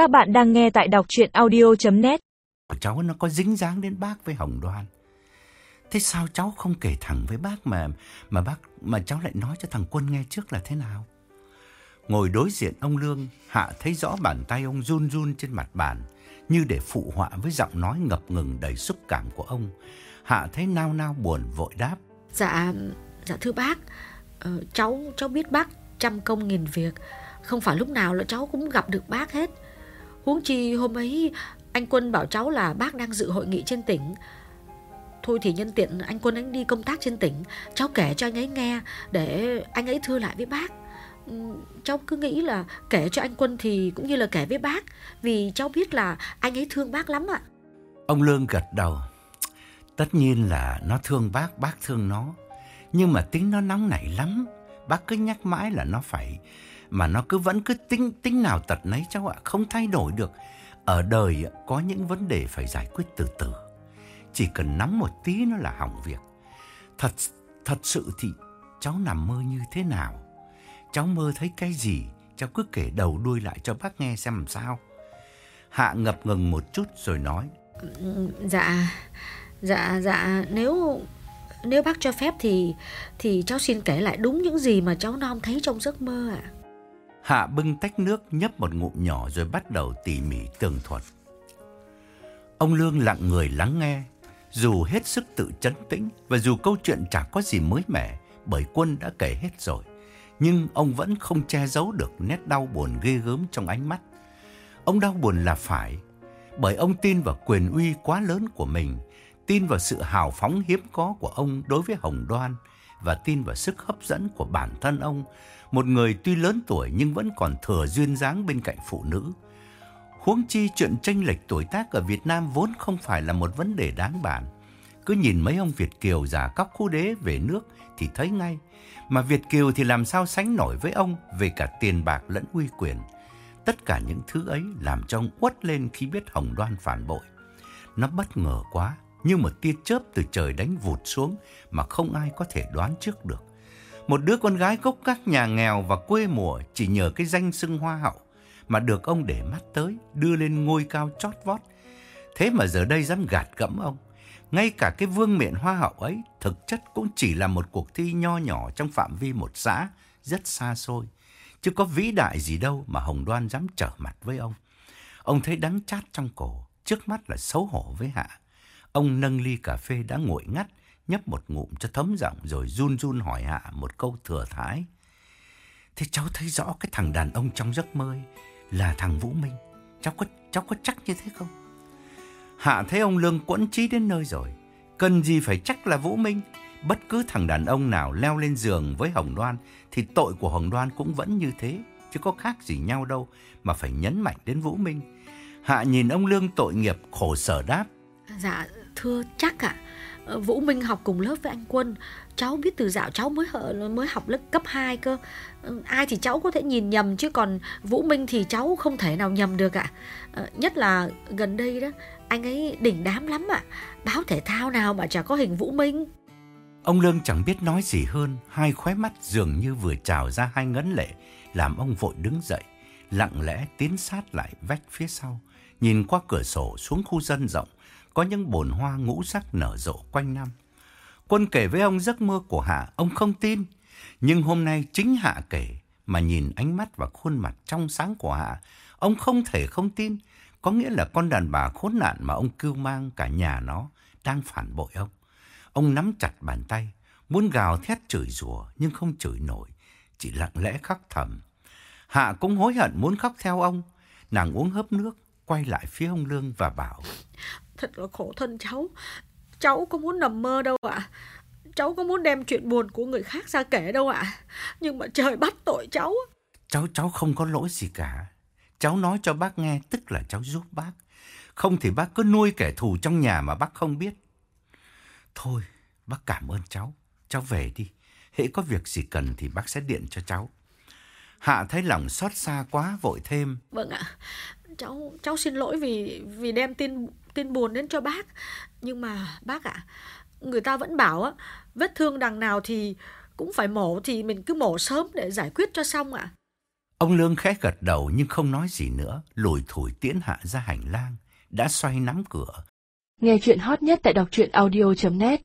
Các bạn đang nghe tại đọc chuyện audio.net Cháu nó có dính dáng đến bác với Hồng Đoan. Thế sao cháu không kể thẳng với bác mà mà bác mà cháu lại nói cho thằng Quân nghe trước là thế nào? Ngồi đối diện ông Lương, Hạ thấy rõ bàn tay ông run run trên mặt bàn, như để phụ họa với giọng nói ngập ngừng đầy xúc cảm của ông. Hạ thấy nao nao buồn vội đáp. Dạ, dạ thưa bác, ờ, cháu cháu biết bác trăm công nghìn việc, không phải lúc nào là cháu cũng gặp được bác hết. Huống chi hôm ấy anh Quân bảo cháu là bác đang dự hội nghị trên tỉnh. Thôi thì nhân tiện anh Quân anh đi công tác trên tỉnh, cháu kể cho anh ấy nghe để anh ấy thưa lại với bác. Ừ, cháu cứ nghĩ là kể cho anh Quân thì cũng như là kể với bác, vì cháu biết là anh ấy thương bác lắm ạ. Ông Lương gật đầu. Tất nhiên là nó thương bác, bác thương nó. Nhưng mà tính nó nóng nảy lắm. Bác cứ nhắc mãi là nó phải... Mà nó cứ vẫn cứ tính tính nào tật nấy cháu ạ, không thay đổi được. Ở đời có những vấn đề phải giải quyết từ từ. Chỉ cần nắm một tí nó là hỏng việc. Thật thật sự thì cháu nằm mơ như thế nào? Cháu mơ thấy cái gì? Cháu cứ kể đầu đuôi lại cho bác nghe xem làm sao. Hạ ngập ngừng một chút rồi nói. Dạ, dạ, dạ, nếu nếu bác cho phép thì thì cháu xin kể lại đúng những gì mà cháu non thấy trong giấc mơ ạ. Hạ bưng tách nước nhấp một ngụm nhỏ rồi bắt đầu tỉ mỉ tường thuật. Ông Lương lặng người lắng nghe, dù hết sức tự chấn tĩnh và dù câu chuyện chẳng có gì mới mẻ bởi quân đã kể hết rồi, nhưng ông vẫn không che giấu được nét đau buồn ghê gớm trong ánh mắt. Ông đau buồn là phải, bởi ông tin vào quyền uy quá lớn của mình, tin vào sự hào phóng hiếm có của ông đối với Hồng Đoan và tin vào sức hấp dẫn của bản thân ông, một người tuy lớn tuổi nhưng vẫn còn thừa duyên dáng bên cạnh phụ nữ. Huống chi chuyện tranh lệch tuổi tác ở Việt Nam vốn không phải là một vấn đề đáng bàn. Cứ nhìn mấy ông Việt Kiều giả cóc khu đế về nước thì thấy ngay. Mà Việt Kiều thì làm sao sánh nổi với ông về cả tiền bạc lẫn uy quyền. Tất cả những thứ ấy làm cho ông uất lên khi biết Hồng Đoan phản bội. Nó bất ngờ quá, như một tia chớp từ trời đánh vụt xuống mà không ai có thể đoán trước được. Một đứa con gái gốc các nhà nghèo và quê mùa chỉ nhờ cái danh xưng hoa hậu mà được ông để mắt tới, đưa lên ngôi cao chót vót. Thế mà giờ đây dám gạt gẫm ông. Ngay cả cái vương miện hoa hậu ấy thực chất cũng chỉ là một cuộc thi nho nhỏ trong phạm vi một xã rất xa xôi. Chứ có vĩ đại gì đâu mà Hồng Đoan dám trở mặt với ông. Ông thấy đắng chát trong cổ, trước mắt là xấu hổ với Hạ. Ông nâng ly cà phê đã nguội ngắt, nhấp một ngụm cho thấm giọng rồi run run hỏi Hạ một câu thừa thái. Thế cháu thấy rõ cái thằng đàn ông trong giấc mơ ấy là thằng Vũ Minh. Cháu có cháu có chắc như thế không? Hạ thấy ông Lương quẫn trí đến nơi rồi. Cần gì phải chắc là Vũ Minh. Bất cứ thằng đàn ông nào leo lên giường với Hồng Đoan thì tội của Hồng Đoan cũng vẫn như thế. Chứ có khác gì nhau đâu mà phải nhấn mạnh đến Vũ Minh. Hạ nhìn ông Lương tội nghiệp khổ sở đáp. Dạ, thưa chắc ạ. à, Vũ Minh học cùng lớp với anh Quân. Cháu biết từ dạo cháu mới mới học lớp cấp 2 cơ. Ừ, ai thì cháu có thể nhìn nhầm chứ còn Vũ Minh thì cháu không thể nào nhầm được ạ. Ờ, Nhất là gần đây đó, anh ấy đỉnh đám lắm ạ. Báo thể thao nào mà chả có hình Vũ Minh. Ông Lương chẳng biết nói gì hơn, hai khóe mắt dường như vừa trào ra hai ngấn lệ, làm ông vội đứng dậy, lặng lẽ tiến sát lại vách phía sau, nhìn qua cửa sổ xuống khu dân rộng, có những bồn hoa ngũ sắc nở rộ quanh năm. Quân kể với ông giấc mơ của Hạ, ông không tin, nhưng hôm nay chính Hạ kể, mà nhìn ánh mắt và khuôn mặt trong sáng của Hạ, ông không thể không tin, có nghĩa là con đàn bà khốn nạn mà ông cưu mang cả nhà nó đang phản bội ông. Ông nắm chặt bàn tay, muốn gào thét chửi rủa nhưng không chửi nổi, chỉ lặng lẽ khóc thầm. Hạ cũng hối hận muốn khóc theo ông, nàng uống hớp nước, quay lại phía ông Lương và bảo. Thật là khổ thân cháu. Cháu có muốn nằm mơ đâu ạ. Cháu có muốn đem chuyện buồn của người khác ra kể đâu ạ. Nhưng mà trời bắt tội cháu. Cháu cháu không có lỗi gì cả. Cháu nói cho bác nghe tức là cháu giúp bác. Không thì bác cứ nuôi kẻ thù trong nhà mà bác không biết. Thôi, bác cảm ơn cháu. Cháu về đi. Hễ có việc gì cần thì bác sẽ điện cho cháu. Hạ thấy lòng xót xa quá vội thêm. Vâng ạ. Cháu cháu xin lỗi vì vì đem tin tin buồn đến cho bác. Nhưng mà bác ạ, người ta vẫn bảo á, vết thương đằng nào thì cũng phải mổ thì mình cứ mổ sớm để giải quyết cho xong ạ. Ông Lương khẽ gật đầu nhưng không nói gì nữa, lùi thủi tiễn Hạ ra hành lang, đã xoay nắm cửa. Nghe chuyện hot nhất tại đọc truyện audio.net